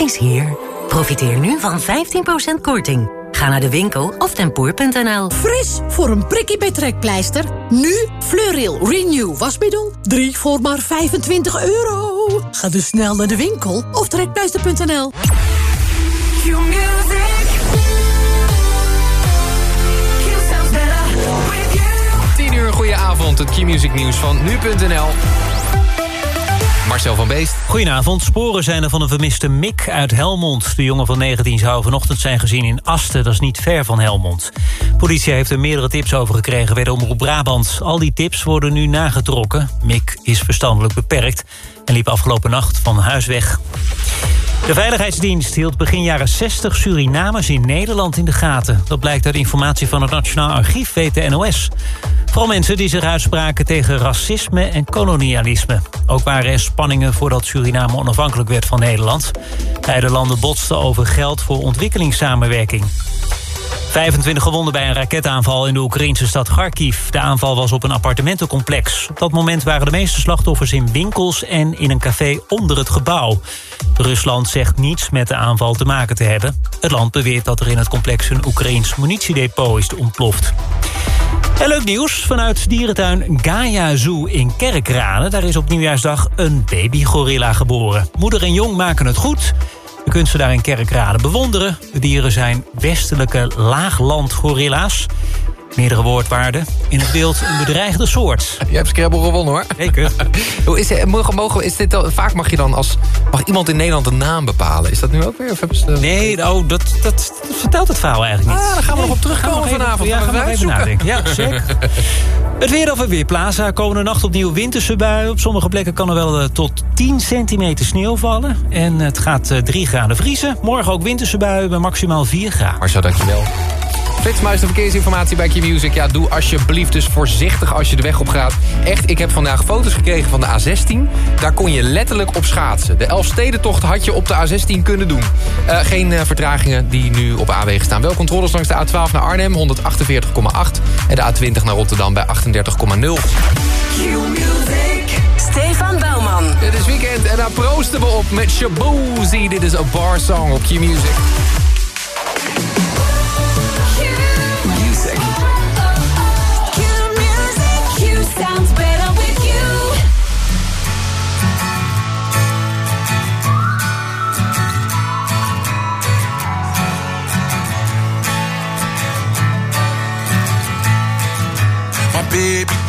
is hier. Profiteer nu van 15% korting. Ga naar de winkel of tempoor.nl. Fris voor een prikkie bij trekpleister. Nu Fleuril Renew wasmiddel. 3 voor maar 25 euro. Ga dus snel naar de winkel of trekpleister.nl. uur, goeie avond. Het Q-music nieuws van nu.nl. Marcel van Beest. Goedenavond. Sporen zijn er van een vermiste Mick uit Helmond. De jongen van 19 zou vanochtend zijn gezien in Asten. Dat is niet ver van Helmond. Politie heeft er meerdere tips over gekregen bij de Omroep Brabant. Al die tips worden nu nagetrokken. Mick is verstandelijk beperkt en liep afgelopen nacht van huis weg. De Veiligheidsdienst hield begin jaren 60 Surinamers in Nederland in de gaten. Dat blijkt uit informatie van het Nationaal Archief, weet de NOS. Vooral mensen die zich uitspraken tegen racisme en kolonialisme. Ook waren er spanningen voordat Suriname onafhankelijk werd van Nederland. Beide landen botsten over geld voor ontwikkelingssamenwerking. 25 gewonden bij een raketaanval in de Oekraïnse stad Kharkiv. De aanval was op een appartementencomplex. Op dat moment waren de meeste slachtoffers in winkels en in een café onder het gebouw. Rusland zegt niets met de aanval te maken te hebben. Het land beweert dat er in het complex een Oekraïns munitiedepot is ontploft. En leuk nieuws vanuit dierentuin Gaia Zoo in Kerkrade. Daar is op nieuwjaarsdag een babygorilla geboren. Moeder en jong maken het goed. Daar in Kerkrade bewonderen. De dieren zijn westelijke laaglandgorilla's. Meerdere woordwaarden. In het beeld een bedreigde soort. Je hebt Scrabble gewonnen hoor. Zeker. Hoe is, mogen, mogen, is dit al, vaak mag je dan als... Mag iemand in Nederland een naam bepalen? Is dat nu ook weer? Of ze Nee, oh, dat, dat, dat, vertelt het verhaal eigenlijk niet. Ah, daar gaan we nog op terugkomen vanavond. Ja, gaan we even nadenken. Ja, zeker. Het weer over Weerplaza. Komende nacht opnieuw winterse buien. Op sommige plekken kan er wel uh, tot 10 centimeter sneeuw vallen. En het gaat uh, 3 graden vriezen. Morgen ook winterse buien bij maximaal 4 graden. Marcel, dankjewel. Flitsmuis, de verkeersinformatie bij Q-Music. Ja, doe alsjeblieft dus voorzichtig als je de weg op gaat. Echt, ik heb vandaag foto's gekregen van de A16. Daar kon je letterlijk op schaatsen. De Elfstedentocht had je op de A16 kunnen doen. Uh, geen uh, vertragingen die nu op A-wegen staan. Wel controles langs de A12 naar Arnhem, 148,8. En de A20 naar Rotterdam bij 38,0. Q-Music. Stefan Bouwman. Het is weekend en daar proosten we op met Shaboozey. Dit is een bar song op Q-Music.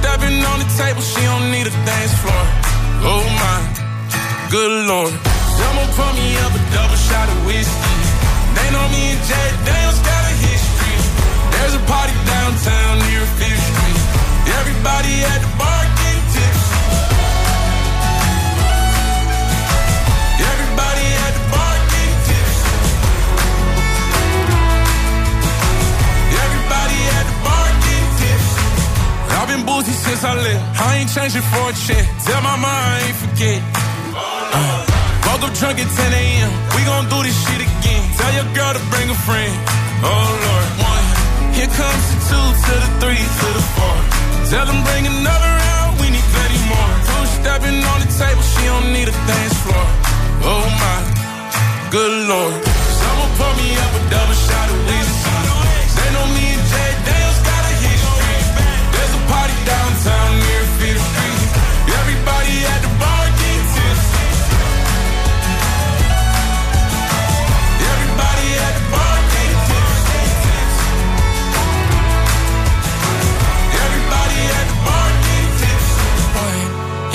Stepping on the table, she don't need a dance floor. Oh my, good lord. Someone pour me up a double shot of whiskey. They know me and Jay Daniels got a history. There's a party downtown near Fifth Street. Everybody at the bar since I ain't changing for a check. Tell my mom I ain't forget. Uh, woke up drunk at 10 a.m. We gon' do this shit again. Tell your girl to bring a friend. Oh Lord, one. Here comes the two to the three to the four. Tell them bring another round, we need plenty more. Two stepping on the table, she don't need a dance floor. Oh my, good lord. Someone pour me up a double shot of whiskey. They know me and Jay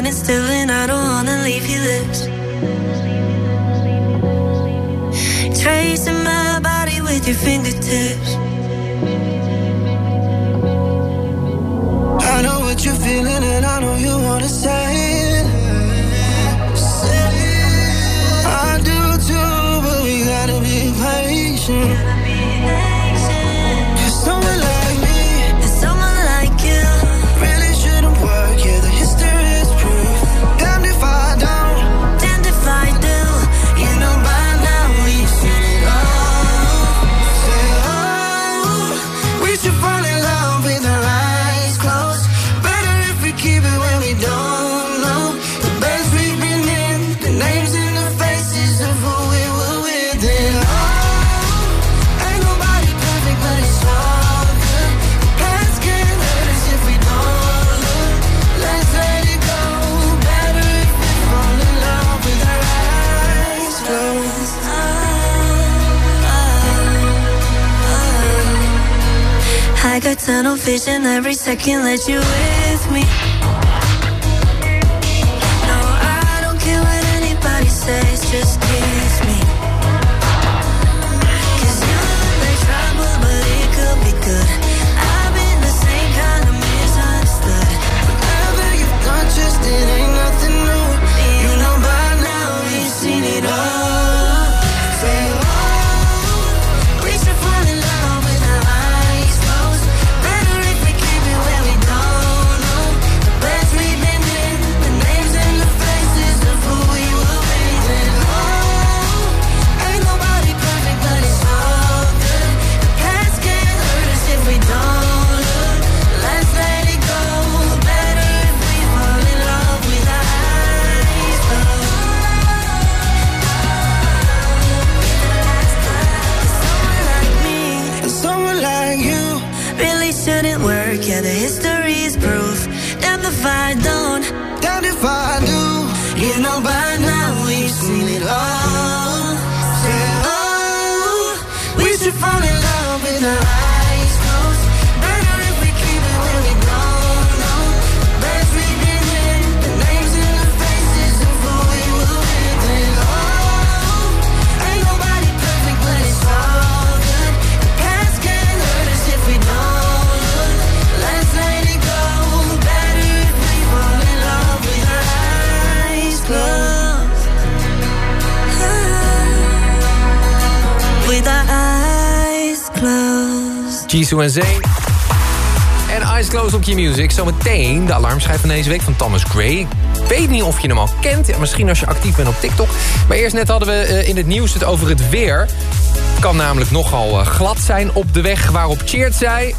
Time is standing still and vision every second that you with en Zane. En Eyes Closed op je music. Zometeen de alarmschijf van deze week van Thomas Gray. Ik weet niet of je hem al kent. Ja, misschien als je actief bent op TikTok. Maar eerst net hadden we eh, in het nieuws het over het weer. Het kan namelijk nogal eh, glad zijn op de weg waarop Cheert zei...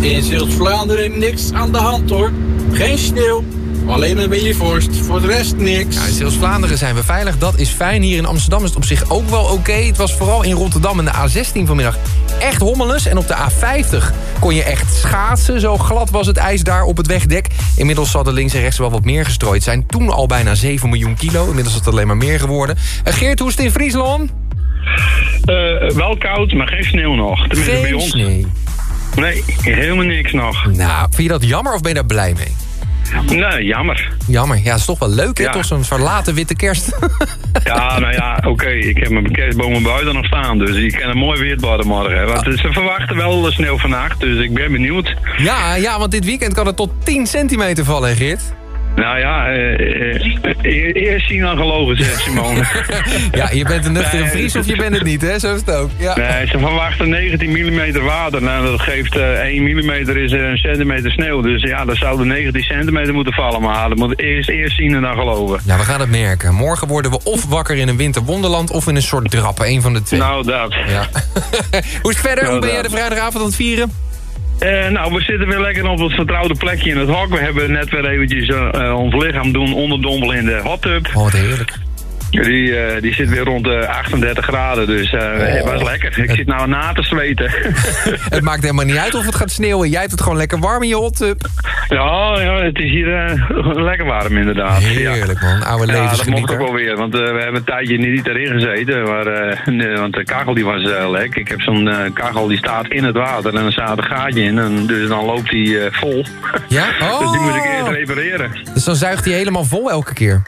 In Zeeuws-Vlaanderen niks aan de hand hoor. Geen sneeuw, alleen een beetje vorst. Voor de rest niks. Ja, in Zeeuws-Vlaanderen zijn we veilig, dat is fijn. Hier in Amsterdam is het op zich ook wel oké. Het was vooral in Rotterdam en de A16 vanmiddag echt hommeles. En op de A50 kon je echt schaatsen. Zo glad was het ijs daar op het wegdek. Inmiddels zal er links en rechts wel wat meer gestrooid zijn. Toen al bijna 7 miljoen kilo. Inmiddels is het alleen maar meer geworden. En Geert, hoe is het in Friesland? Eh, wel koud, maar geen sneeuw nog. Tenminste bij Geen ons. sneeuw. Nee, helemaal niks nog. Nou, vind je dat jammer of ben je daar blij mee? Nee, jammer. Jammer, ja, dat is toch wel leuk, hè? Ja. Toch zo'n verlaten witte kerst. Ja, nou ja, oké. Ik heb mijn kerstbomen buiten nog staan. Dus ik kan een mooi weer worden morgen. Want ze verwachten wel sneeuw vannacht. Dus ik ben benieuwd. ja, ja, want dit weekend kan het tot 10 centimeter vallen, Geert. Nou ja, eer- eerst zien dan geloven, zegt Simone. Ja, je bent een nuchtere Fries of je bent het niet, hè? Zo is het ook. Ja. Nee, ze verwachten 19 mm water. Nou, dat geeft eh 1 mm is een centimeter sneeuw. Dus ja, dan zouden 19 centimeter moeten vallen. Maar dat moet eerst, eerst zien en dan geloven. Ja, we gaan het merken. Morgen worden we of wakker in een winterwonderland... of in een soort drappen, een van de twee. Nou, dat. Ja. Hoe is het verder? Nou, Hoe ben jij de dat. vrijdagavond aan het vieren? Eh, nou, we zitten weer lekker op het vertrouwde plekje in het hok. We hebben net weer eventjes eh, eh, ons lichaam doen onderdompelen in de hot tub. Oh, wat heerlijk. Die, eh, die zit weer rond de 38 graden, dus eh het was lekker. Ik zit nou na te zweten. Het maakt helemaal niet uit of het gaat sneeuwen. Jij hebt het gewoon lekker warm in je hot tub. ja, ja, het is hier eh, lekker warm inderdaad. Heerlijk, man. Oude Ja, dat mocht levensgenieter. ook wel weer, want eh, we hebben een tijdje niet erin gezeten. Maar, eh, nee, want de kachel die was eh, lek. Ik heb zo'n eh, kachel die staat in het water en er staat een gaatje in. En dus dan loopt die eh, vol. Ja? dus die moet ik Oh. eerst repareren. Dus dan zuigt hij helemaal vol elke keer.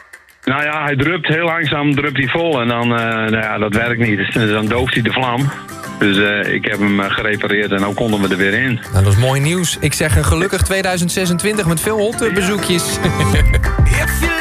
Nou ja, hij drupt heel langzaam drupt hij vol en dan, eh, nou ja, dat werkt niet. Dus dan dooft hij de vlam. Dus eh, ik heb hem eh, gerepareerd en nu konden we er weer in. Nou, dat is mooi nieuws. Ik zeg een gelukkig 2026 met veel hot tub bezoekjes.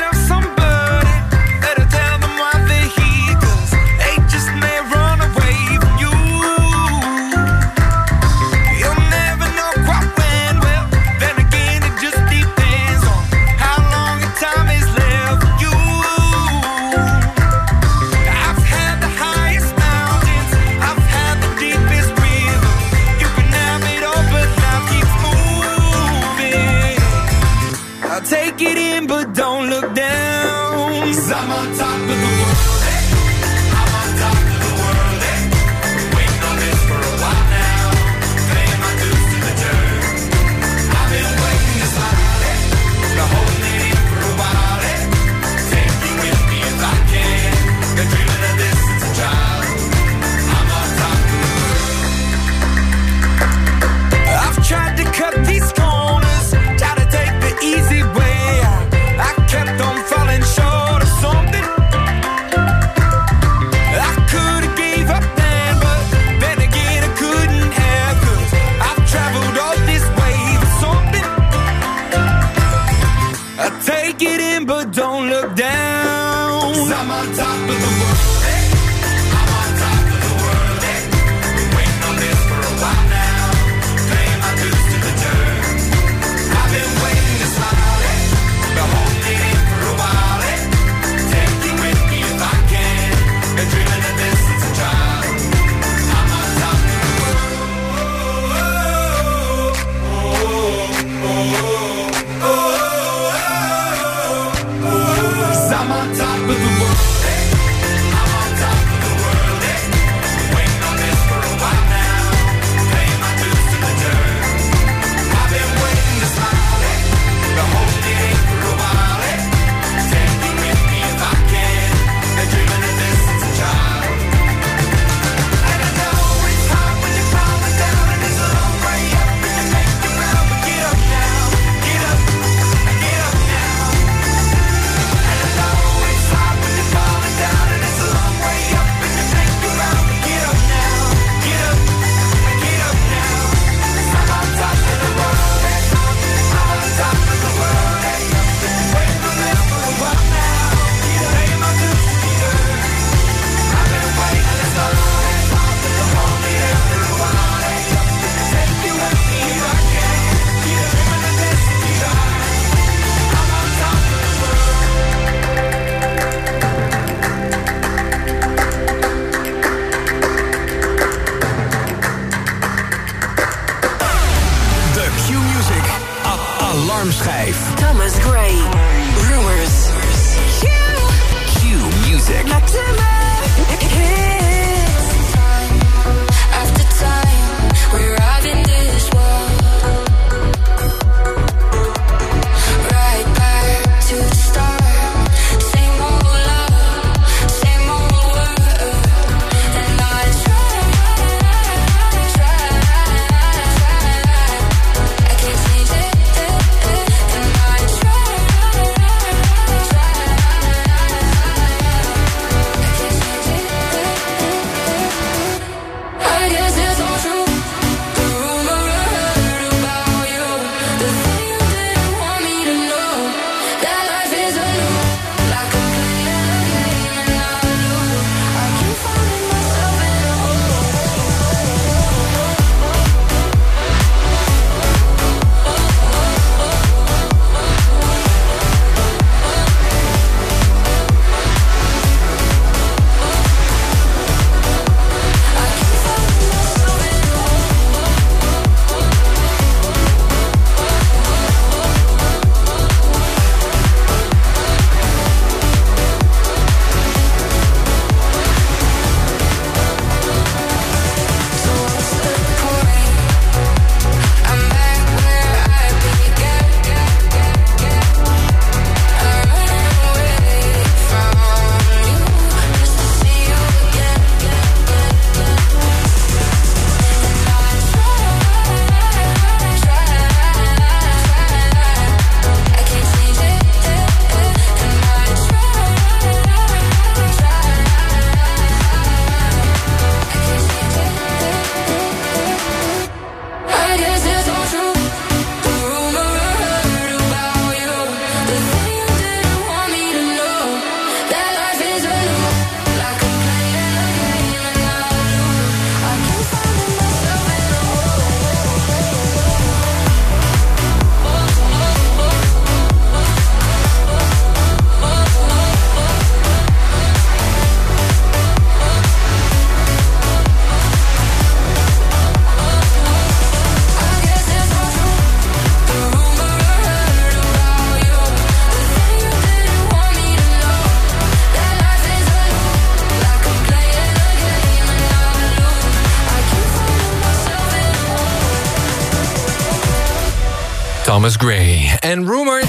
Thomas Gray. En Rumors,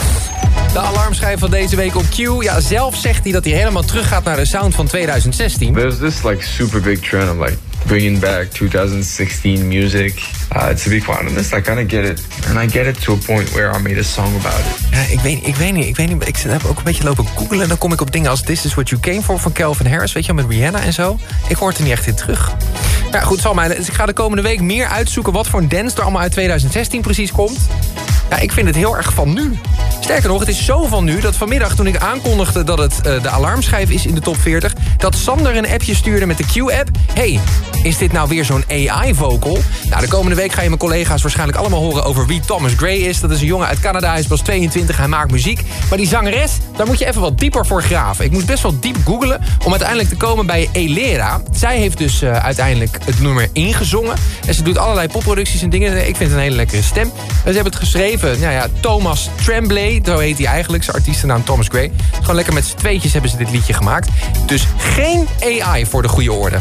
de alarmschijf van deze week op Q. Ja, zelf zegt hij dat hij helemaal teruggaat naar de sound van 2016. There's this like super big trend of like bringing back 2016 music. Uh, to be quite honest, I kind of get it, and I get it to a point where I made a song about it. Ja, ik weet, ik weet niet, ik weet niet. Ik heb ook een beetje lopen googlen. En dan kom ik op dingen als This Is What You Came For van Calvin Harris. Weet je wel, met Rihanna en zo. Ik hoor het er niet echt in terug. Ja, goed, zal mij. Dus ik ga de komende week meer uitzoeken... wat voor een dance er allemaal uit 2016 precies komt. Ja, ik vind het heel erg van nu. Sterker nog, het is zo van nu dat vanmiddag toen ik aankondigde... dat het eh, de alarmschijf is in de top 40... dat Sander een appje stuurde met de Q-app. hey, is dit nou weer zo'n AI-vocal? Nou, de komende week ga je mijn collega's waarschijnlijk allemaal horen... over wie Thomas Gray is. Dat is een jongen uit Canada, hij is pas 22, hij maakt muziek. Maar die zangeres, daar moet je even wat dieper voor graven. Ik moest best wel diep googelen om uiteindelijk te komen bij Elera. Zij heeft dus uh, uiteindelijk het nummer ingezongen. En ze doet allerlei popproducties en dingen. Ik vind het een hele lekkere stem. En ze hebben het geschreven, nou ja, Thomas Tremblay, zo heet hij eigenlijk. Zijn artiestennaam Thomas Gray. Gewoon lekker met z'n tweetjes hebben ze dit liedje gemaakt. Dus geen AI voor de goede orde.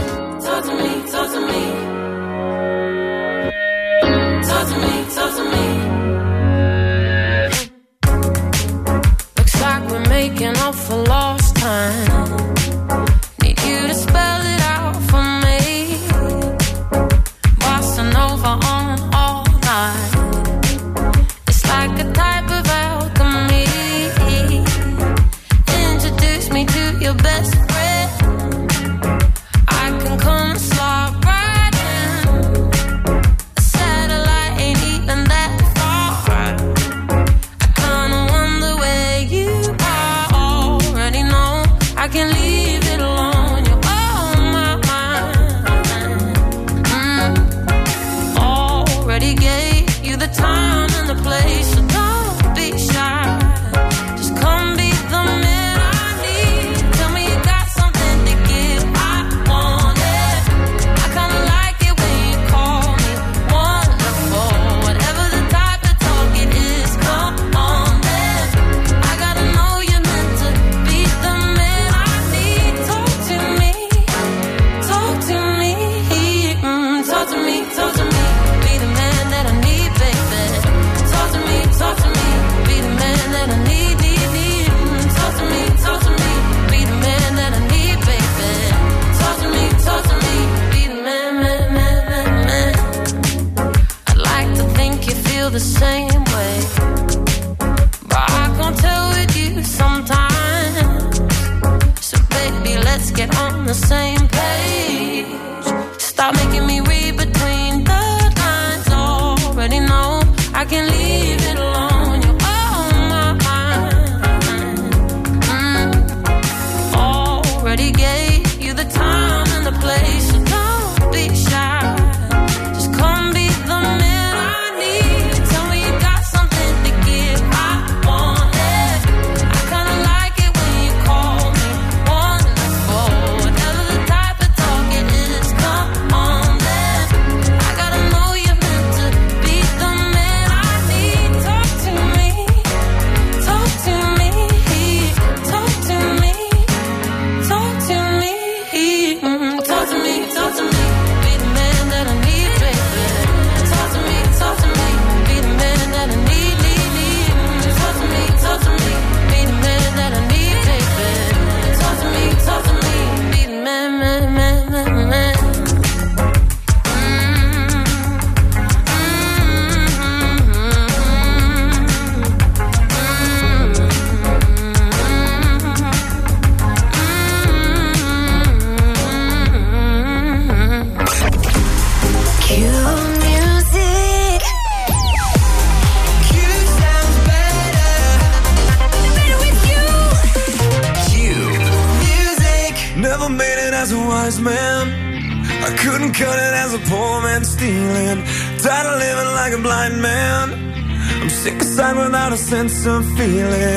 Without a sense of feeling.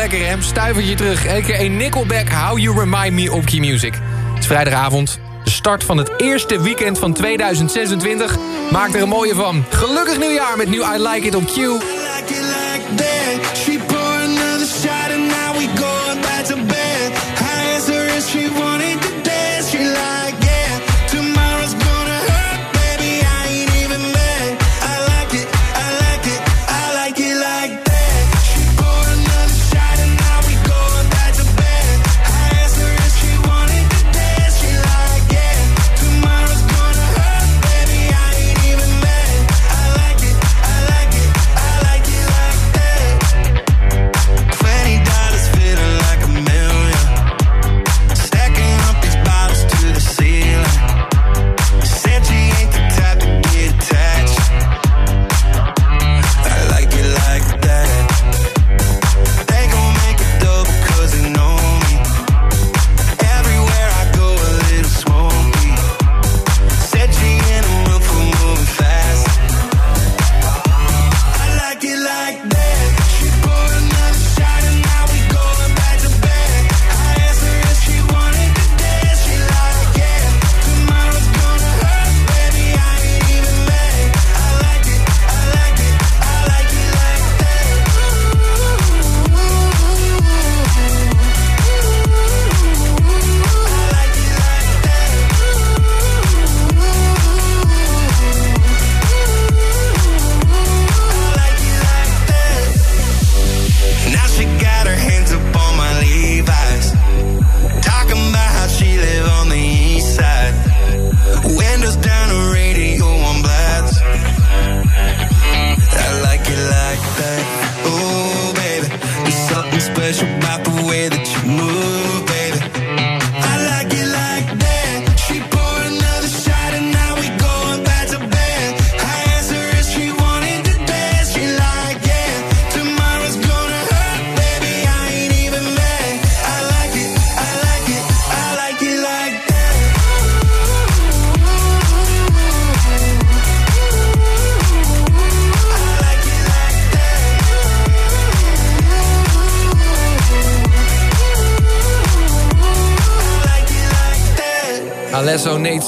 Lekker, hè? Stuivertje terug. A.k.a. Nickelback, How You Remind Me op Key Music. Het is vrijdagavond, de start van het eerste weekend van 2026. Maak er een mooie van. Gelukkig nieuwjaar met nieuw I Like It op Q.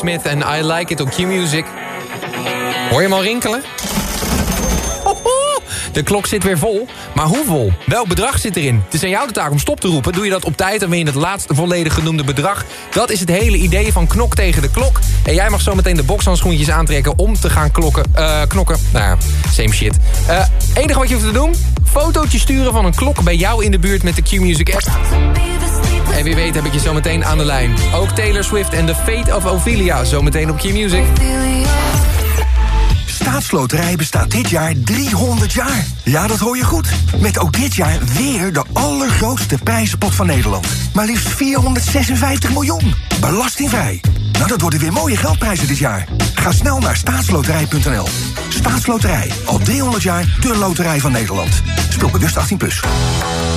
Smith en I Like It op Q-Music. Hoor je hem al rinkelen? De klok zit weer vol. Maar hoe vol? Welk bedrag zit erin? Het is aan jou de taak om stop te roepen. Doe je dat op tijd, dan win je het laatste volledig genoemde bedrag. Dat is het hele idee van Knok tegen de klok. En jij mag zo meteen de bokshandschoentjes aantrekken om te gaan klokken, eh, knokken. Nou ja, same shit. Eh enige wat je hoeft te doen, fotootje sturen van een klok bij jou in de buurt met de Q-Music app. En wie weet heb ik je zo meteen aan de lijn. Ook Taylor Swift en The Fate of Ophelia zometeen op Q-Music. Staatsloterij bestaat dit jaar 300 jaar. Ja, dat hoor je goed. Met ook dit jaar weer de allergrootste prijzenpot van Nederland. Maar liefst 456 miljoen. Belastingvrij. Nou, dat worden weer mooie geldprijzen dit jaar. Ga snel naar staatsloterij.nl. Staatsloterij. Al 300 jaar de loterij van Nederland. Speel bewust 18+. Plus.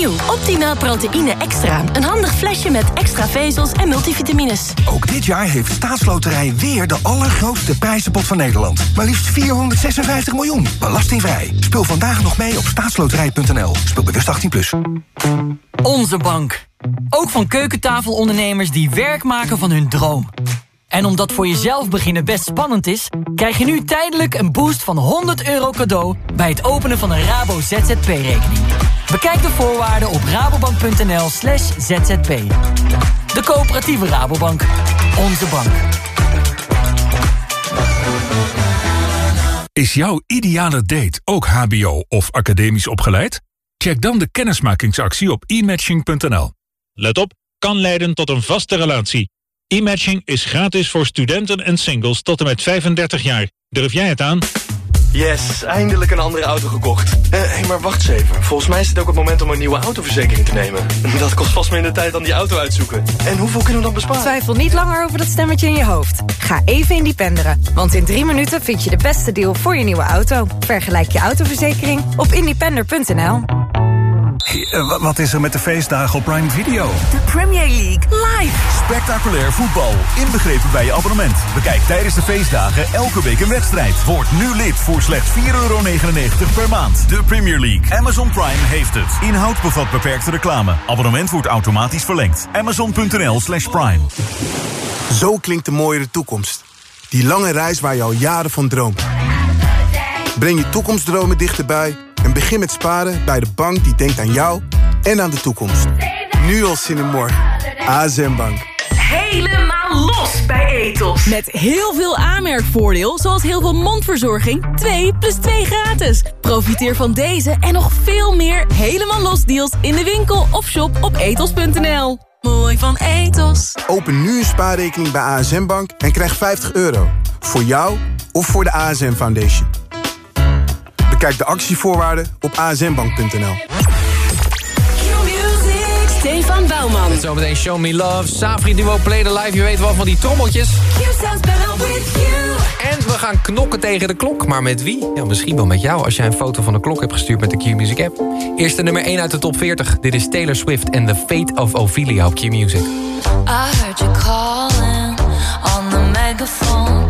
Nieuw Optimaal Proteïne Extra. Een handig flesje met extra vezels en multivitamines. Ook dit jaar heeft Staatsloterij weer de allergrootste prijzenpot van Nederland. Maar liefst 456 miljoen. Belastingvrij. Speel vandaag nog mee op staatsloterij.nl. Speel bewust 18+. Plus. Onze bank. Ook van keukentafelondernemers die werk maken van hun droom. En omdat voor jezelf beginnen best spannend is... krijg je nu tijdelijk een boost van 100 euro cadeau... bij het openen van een Rabo ZZP-rekening. Bekijk de voorwaarden op rabobank.nl slash zzp. De coöperatieve Rabobank. Onze bank. Is jouw ideale date ook hbo of academisch opgeleid? Check dan de kennismakingsactie op e-matching.nl. Let op, kan leiden tot een vaste relatie. E-matching is gratis voor studenten en singles tot en met 35 jaar. Durf jij het aan? Yes, eindelijk een andere auto gekocht. Hé, hey, maar wacht eens even. Volgens mij is het ook het moment om een nieuwe autoverzekering te nemen. Dat kost vast minder tijd dan die auto uitzoeken. En hoeveel kunnen we dan besparen? Twijfel niet langer over dat stemmetje in je hoofd. Ga even independeren. Want in drie minuten vind je de beste deal voor je nieuwe auto. Vergelijk je autoverzekering op independer.nl. Eh, wat is er met de feestdagen op Prime Video? De Premier League live. Spectaculair voetbal, inbegrepen bij je abonnement. Bekijk tijdens de feestdagen elke week een wedstrijd. Word nu lid voor slechts 4,99 per maand. De Premier League. Amazon Prime heeft het. Inhoud bevat beperkte reclame. Abonnement wordt automatisch verlengd. Amazon.nl slash prime. Zo klinkt de mooiere toekomst. Die lange reis waar je al jaren van droomt. Breng je toekomstdromen dichterbij en begin met sparen bij de bank die denkt aan jou en aan de toekomst. Nu al zin in morgen. ASM Bank. Helemaal los bij Ethos. Met heel veel aanmerkvoordeel, zoals heel veel mondverzorging. 2 plus 2 gratis. Profiteer van deze en nog veel meer helemaal los deals in de winkel of shop op ethos.nl. Mooi van Ethos. Open nu een spaarrekening bij ASM Bank en krijg 50 euro. Voor jou of voor de ASM Foundation. Bekijk de actievoorwaarden op asmbank.nl. Stefan Bouwman. Met zometeen Show Me Love, Safri Duo Play the Live. Je weet wel van die trommeltjes. En we gaan knokken tegen de klok. Maar met wie? Ja, misschien wel met jou als jij een foto van de klok hebt gestuurd met de Q-Music app. Eerste nummer 1 uit de top 40. Dit is Taylor Swift en The Fate of Ophelia op Q-Music. I heard you calling on the megaphone.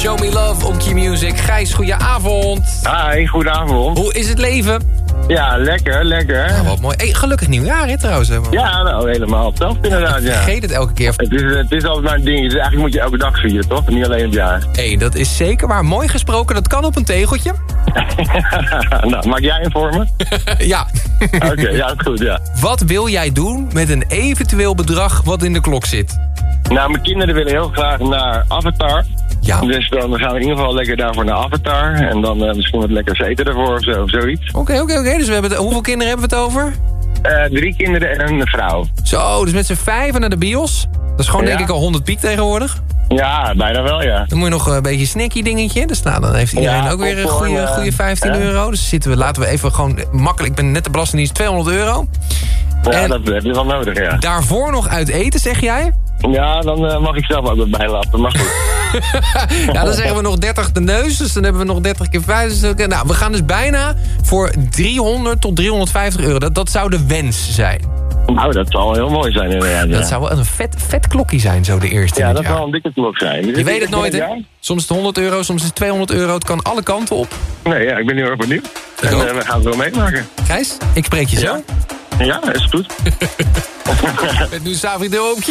Show Me Love op Q Music. Gijs, goedenavond. Hi, goedenavond. Hoe is het leven? Ja, lekker, lekker. Ja, wat mooi. Hey, gelukkig nieuwjaar, hè, trouwens. hè. Ja, nou, helemaal hetzelfde inderdaad, ja. Vergeet het elke keer. Het is, het is altijd mijn ding. Dus eigenlijk moet je elke dag vieren, toch? Niet alleen het jaar. Hé, dat is zeker waar. Mooi gesproken, dat kan op een tegeltje. nou, maak jij een voor me? ja. Oké, ja, goed, ja. Wat wil jij doen met een eventueel bedrag wat in de klok zit? Nou, mijn kinderen willen heel graag naar Avatar. Ja. Dus dan gaan we in ieder geval lekker daarvoor naar Avatar. En dan eh, misschien wat lekkers eten ervoor of, zo, of zoiets. Oké, oké, oké. Dus we hebben het, hoeveel kinderen hebben we het over? Eh, drie kinderen en een vrouw. Zo, dus met z'n vijven naar de bios. Dat is gewoon Ja. denk ik al 100 piek tegenwoordig. Ja, bijna wel, ja. Dan moet je nog een beetje snacky dingetje. Dus nou, dan heeft iedereen Ja, ook weer een goede, eh, goede 15 hè? euro. Dus zitten we, laten we even gewoon makkelijk. Ik ben net de belastingdienst 200 euro. Ja, En- dat heb je wel nodig, ja. Daarvoor nog uit eten, zeg jij? Ja, dan eh, mag ik zelf ook wat bijlappen, maar goed. ja, dan zeggen we nog 30 de neus, dus dan hebben we nog 30 keer 5. Dus, nou, we gaan dus bijna voor 300 tot 350 euro. Dat, dat zou de wens zijn. Nou, dat zal heel mooi zijn inderdaad. ja. Dat zou wel een vet, vet klokje zijn, zo de eerste Ja, dat zal een dikke klok zijn. Je weet het nooit, hè? Soms is het 100 euro, soms is het 200 euro. Het kan alle kanten op. Nee, ja, ik ben heel erg benieuwd. En eh, we gaan het wel meemaken. Gijs, ik spreek je zo. Ja, is goed. Met nu Savido op Q. Q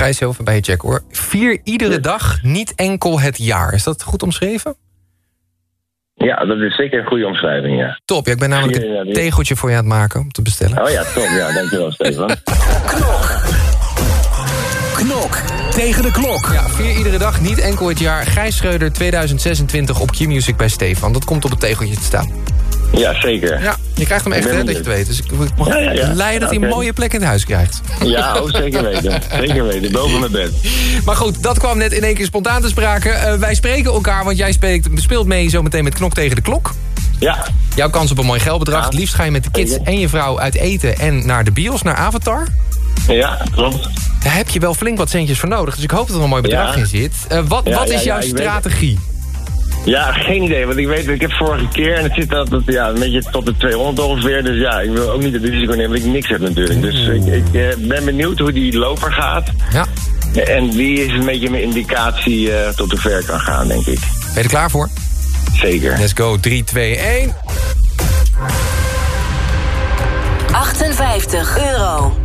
Even bij je checken hoor. Vier iedere dag, niet enkel het jaar. Is dat goed omschreven? Ja, dat is zeker een goede omschrijving, ja. Top, ja, ik ben namelijk ja, een tegeltje voor je aan het maken om te bestellen. Oh ja, top. Ja, dankjewel, Stefan. Knok tegen de klok. Ja, vier iedere dag, niet enkel het jaar. Gijs Schreuder 2026 op Q-Music bij Stefan. Dat komt op het tegeltje te staan. Ja, zeker. Ja, je krijgt hem echt, hè, dat je het weet. Dus ik, ik mag Ja, ja, ja. leiden dat hij een mooie plek in het huis krijgt. Ja, oh, zeker weten. Zeker weten. Boven mijn bed. Maar goed, dat kwam net in één keer spontaan te sprake. Eh, wij spreken elkaar, want jij speelt, speelt mee zometeen met Knok tegen de Klok. Ja. Jouw kans op een mooi geldbedrag. Het liefst ga je met de kids en je vrouw uit eten en naar de bios, naar Avatar. Ja, klopt. Daar heb je wel flink wat centjes voor nodig. Dus ik hoop dat er een mooi bedrag in zit. Eh, wat wat is jouw strategie? Ja, geen idee. Want ik weet, ik heb vorige keer en het zit altijd ja, een beetje tot de 200 ongeveer. Dus ja, ik wil ook niet het risico nemen dat ik niks heb natuurlijk. Dus ik, ik eh, ben benieuwd hoe die loper gaat. Ja. En die is een beetje mijn indicatie eh, tot hoe ver kan gaan, denk ik. Ben je er klaar voor? Zeker. Let's go, 3, 2, 1. 58 euro.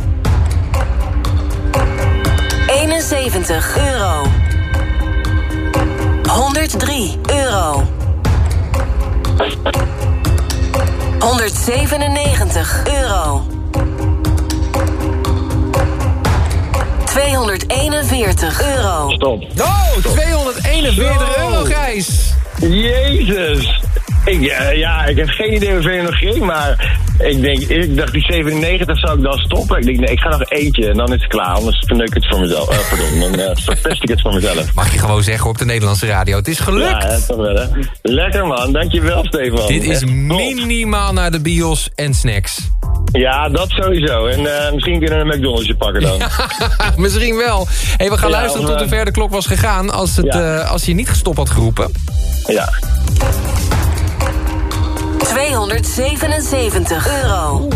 71 euro. 103 euro. 197 euro. 241 euro. Stop. Oh, 241 Zo. euro, Gijs. Jezus. Ik, eh, ja, ik heb geen idee hoeveel er nog ging, maar ik, denk, ik dacht die 97 zou ik dan stoppen. Ik denk, nee, ik ga nog eentje en dan is het klaar. Anders verneuk ik het voor mezelf. Eh, pardon, dan verpest ik het voor mezelf. Mag je gewoon zeggen op de Nederlandse radio. Het is gelukt. Ja, toch wel, hè? Lekker man, dankjewel Stefan. Dit is minimaal naar de bios en snacks. Ja, dat sowieso. En misschien kunnen we een McDonald'sje pakken dan. Misschien wel. Hey, we gaan Ja, luisteren tot hoe ver de klok was gegaan... als, het, Ja. als je niet gestopt had geroepen. Ja. 277 euro.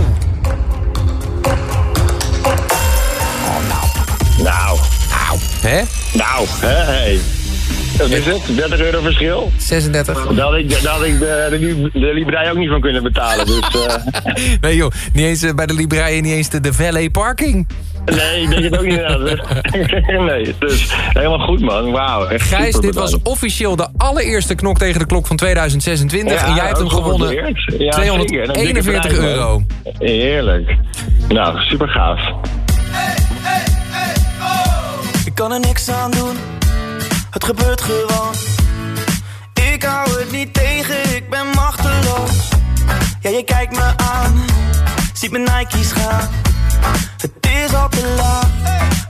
Nou. Nou. Hè? Nou, hè, hey. Dat is het, 30 euro verschil. 36. Daar had ik, daar had ik de, de, de Librei ook niet van kunnen betalen. Dus, eh, Nee joh, niet eens eh, bij de Libraïe, niet eens de, de valet parking. nee, ik denk het ook niet nee, dus helemaal goed man. Wauw, echt Gijs, dit was officieel de allereerste knok tegen de klok van 2026. Ja, en jij hebt hem gewonnen. Ja, zeker. En een dikke 241 prijs, man. euro. Heerlijk. Nou, super gaaf. Ik kan er niks aan doen, het gebeurt gewoon. Ik hou het niet tegen, ik ben machteloos. Ja, je kijkt me aan, ziet mijn Nike's gaan. Het is al te laat,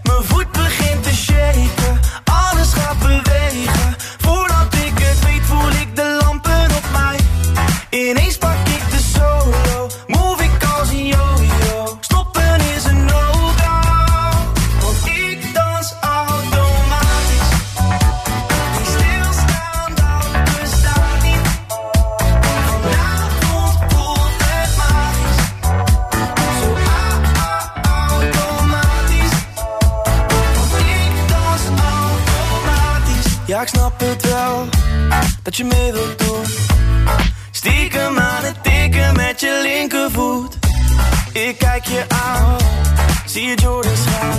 mijn voet begint te shaken. Alles gaat bewegen, voordat ik het weet voel ik de lampen op mij. Ineens pak Ik snap het wel, dat je mee wilt doen. Stiekem aan het tikken met je linkervoet. Ik kijk je aan, zie je Jordans gaan.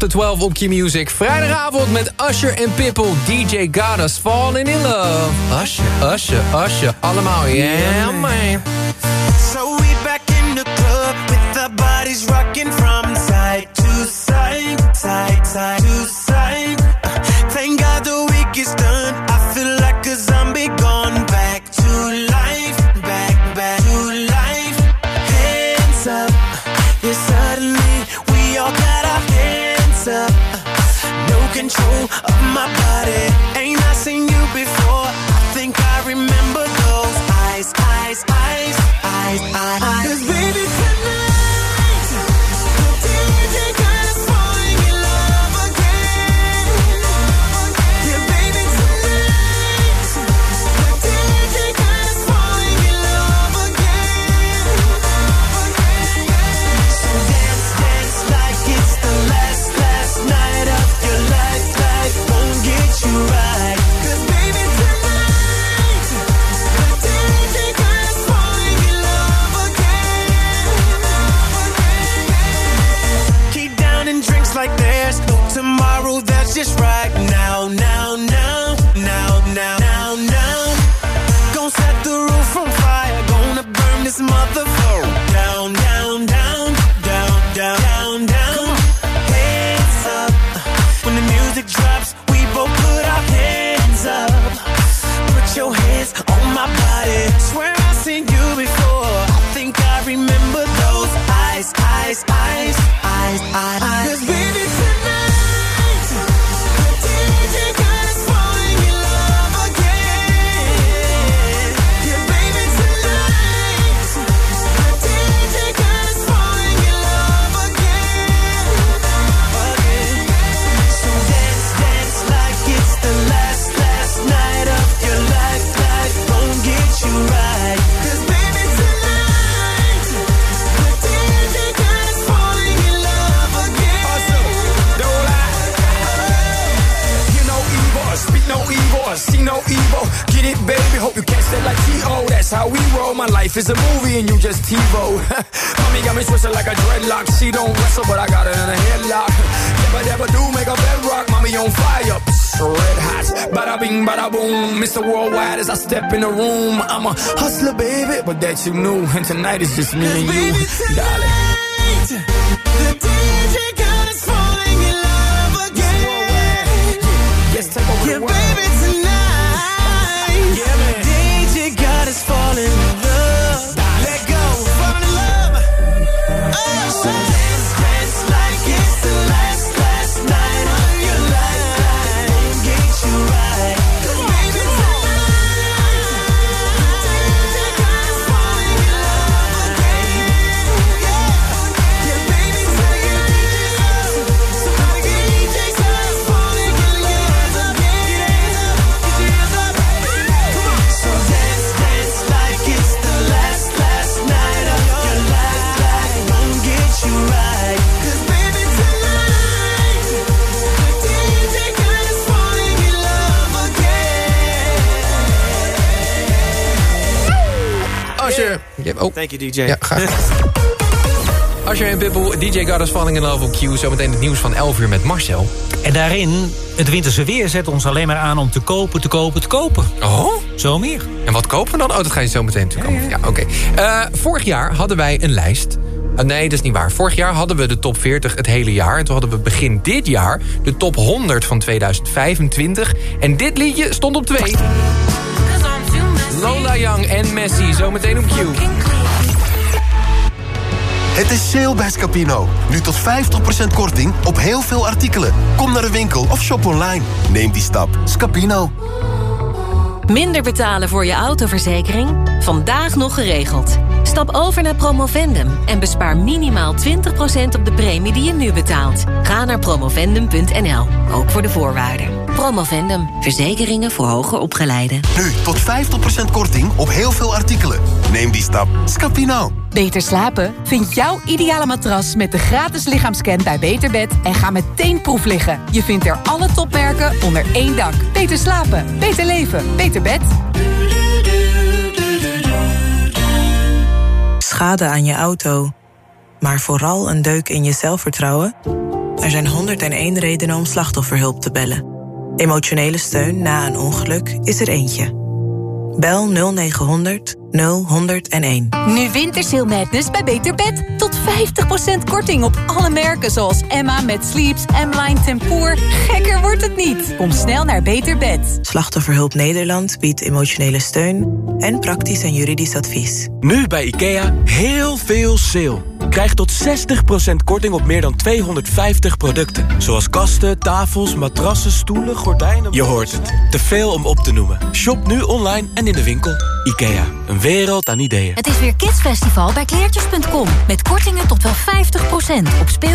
De 12 op Q-Music. Vrijdagavond met Usher en Pipple. DJ Got Us Falling In Love. Usher, Usher, Usher. Allemaal, yeah, man. Life is a movie and you just TiVo. Mommy got me twisted like a dreadlock. She don't wrestle, but I got her in a headlock. Never, never do make a bedrock. Mommy on fire. Psst, red hot. Bada bing, bada boom. Mr. Worldwide as I step in the room. I'm a hustler, baby, but that you knew. And tonight is just me and you, darling. The DJ Als oh. Thank you, DJ. Ja, graag. Als je en Pippel, DJ is Falling in Love op Q. Zometeen het nieuws van 11 uur met Marcel. En daarin, het winterse weer zet ons alleen maar aan om te kopen, te kopen, te kopen. Oh? Zo meer. En wat kopen we dan? Oh, dat ga je zo meteen natuurlijk komen. Ja, oké. Eh, vorig jaar hadden wij een lijst. Ah, nee, dat is niet waar. Vorig jaar hadden we de top 40 het hele jaar. En toen hadden we begin dit jaar de top 100 van 2025. En dit liedje stond op 2. Lola Young en Messi, zometeen op Q. Het is sale bij Scapino. Nu tot 50% korting op heel veel artikelen. Kom naar de winkel of shop online. Neem die stap. Scapino. Minder betalen voor je autoverzekering? Vandaag nog geregeld. Stap over naar Promovendum en bespaar minimaal 20% op de premie die je nu betaalt. Ga naar promovendum.nl, ook voor de voorwaarden. Promovendum, verzekeringen voor hoger opgeleiden. Nu tot 50% korting op heel veel artikelen. Neem die stap. Scapino. Beter slapen? Vind jouw ideale matras met de gratis lichaamscan bij Beterbed en ga meteen proef liggen. Je vindt er alle topmerken onder één dak. Beter slapen, beter leven, beter bed. Schade aan je auto, maar vooral een deuk in je zelfvertrouwen? Er zijn 101 redenen om slachtofferhulp te bellen. Emotionele steun na een ongeluk is er eentje. Bel 0900 0101. Nu Wintersail Madness bij Beter Bed. Tot 50% korting op alle merken zoals Emma met Sleeps, M-Line Tempoor. Gekker wordt het niet. Kom snel naar Beter Bed. Slachtofferhulp Nederland biedt emotionele steun en praktisch en juridisch advies. Nu bij IKEA heel veel sale. Krijg tot 60% korting op meer dan 250 producten. Zoals kasten, tafels, matrassen, stoelen, gordijnen... Je hoort het. Te veel om op te noemen. Shop nu online en in de winkel. IKEA. Een wereld aan ideeën. Het is weer Kidsfestival bij kleertjes.com. Met kortingen tot wel 50%. Op speelgoed,